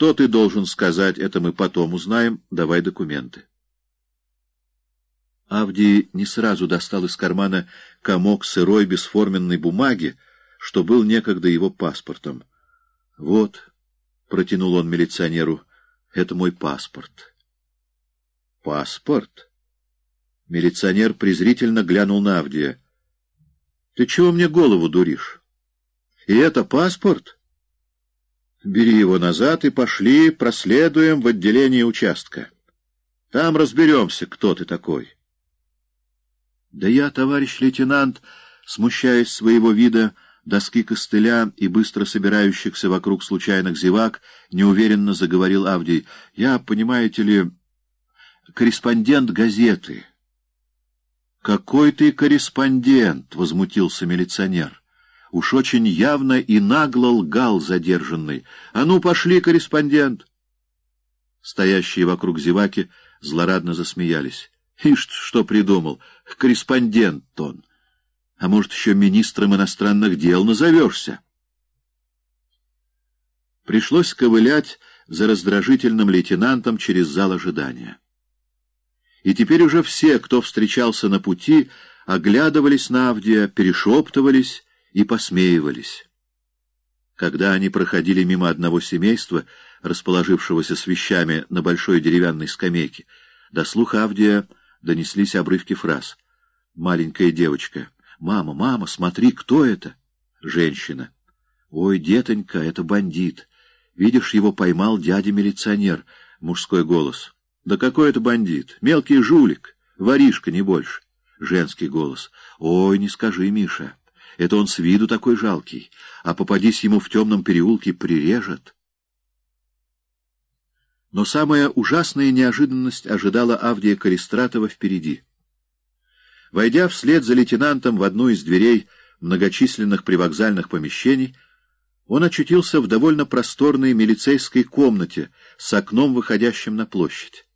Что ты должен сказать, это мы потом узнаем. Давай документы. Авдий не сразу достал из кармана комок сырой бесформенной бумаги, что был некогда его паспортом. — Вот, — протянул он милиционеру, — это мой паспорт. — Паспорт? Милиционер презрительно глянул на Авдия. — Ты чего мне голову дуришь? И это паспорт? Бери его назад и пошли, проследуем в отделение участка. Там разберемся, кто ты такой. — Да я, товарищ лейтенант, смущаясь своего вида, доски костыля и быстро собирающихся вокруг случайных зевак, неуверенно заговорил Авдий. — Я, понимаете ли, корреспондент газеты. — Какой ты корреспондент? — возмутился милиционер. Уж очень явно и нагло лгал задержанный. — А ну, пошли, корреспондент! Стоящие вокруг зеваки злорадно засмеялись. Ишь, что придумал, корреспондент он. А может, еще министром иностранных дел назовешься? Пришлось ковылять за раздражительным лейтенантом через зал ожидания. И теперь уже все, кто встречался на пути, оглядывались на Авдия, перешептывались и посмеивались. Когда они проходили мимо одного семейства, расположившегося с вещами на большой деревянной скамейке, до слуха Авдия донеслись обрывки фраз. Маленькая девочка. «Мама, мама, смотри, кто это?» Женщина. «Ой, детонька, это бандит. Видишь, его поймал дядя-милиционер». Мужской голос. «Да какой это бандит? Мелкий жулик. Воришка, не больше». Женский голос. «Ой, не скажи, Миша. Это он с виду такой жалкий. А попадись ему в темном переулке, прирежет». Но самая ужасная неожиданность ожидала Авдия Калистратова впереди. Войдя вслед за лейтенантом в одну из дверей многочисленных привокзальных помещений, он очутился в довольно просторной милицейской комнате с окном, выходящим на площадь.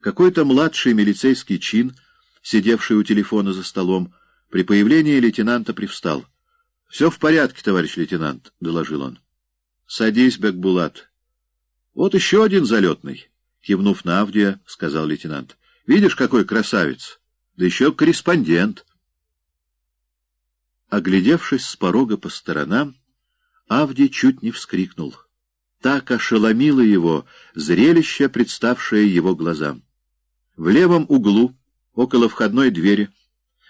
Какой-то младший милицейский чин, сидевший у телефона за столом, при появлении лейтенанта привстал. — Все в порядке, товарищ лейтенант, — доложил он. — Садись, Бекбулат. — Вот еще один залетный, — кивнув на Авдия, сказал лейтенант. — Видишь, какой красавец! Да еще корреспондент. Оглядевшись с порога по сторонам, Авдий чуть не вскрикнул. Так ошеломило его зрелище, представшее его глазам. В левом углу, около входной двери,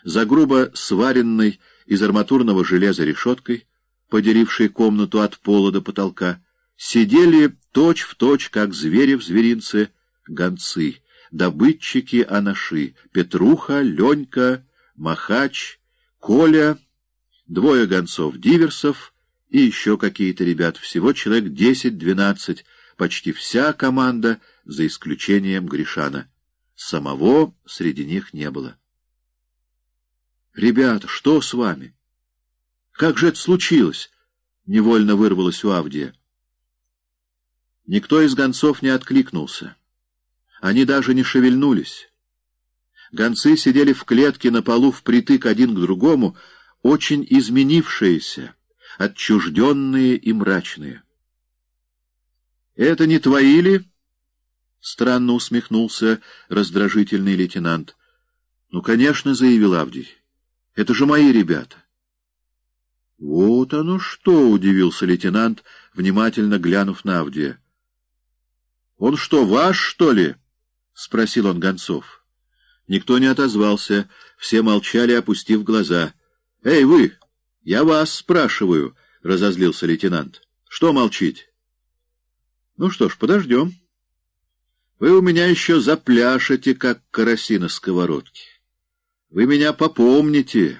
за грубо сваренной из арматурного железа решеткой, поделившей комнату от пола до потолка, сидели точь-в-точь, как звери в зверинце, гонцы, добытчики-анаши, Петруха, Ленька, Махач, Коля, двое гонцов-диверсов и еще какие-то ребят, всего человек десять-двенадцать, почти вся команда, за исключением Гришана. Самого среди них не было. «Ребята, что с вами? Как же это случилось?» — невольно вырвалось у Авдия. Никто из гонцов не откликнулся. Они даже не шевельнулись. Гонцы сидели в клетке на полу впритык один к другому, очень изменившиеся, отчужденные и мрачные. — Это не твои ли? — странно усмехнулся раздражительный лейтенант. — Ну, конечно, — заявил Авдий. — Это же мои ребята. — Вот оно что! — удивился лейтенант, внимательно глянув на Авдия. Он что, ваш, что ли? — спросил он гонцов. Никто не отозвался, все молчали, опустив глаза. — Эй, вы! Я вас спрашиваю, — разозлился лейтенант. — Что молчите? — Ну что ж, подождем. Вы у меня еще запляшете, как караси на сковородке. Вы меня попомните,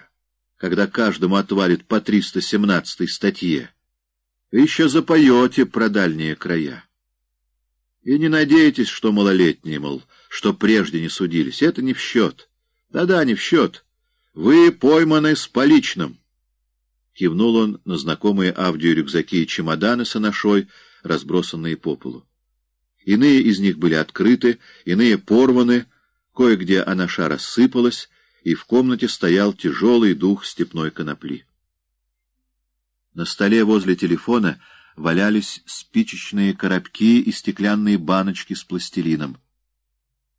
когда каждому отвалит по 317 статье. Вы еще запоете про дальние края. И не надейтесь, что малолетние, мол, что прежде не судились. Это не в счет. Да-да, не в счет. Вы пойманы с поличным. Кивнул он на знакомые Авдию рюкзаки и чемоданы с анашой, разбросанные по полу. Иные из них были открыты, иные порваны, кое-где анаша рассыпалась, и в комнате стоял тяжелый дух степной конопли. На столе возле телефона валялись спичечные коробки и стеклянные баночки с пластилином.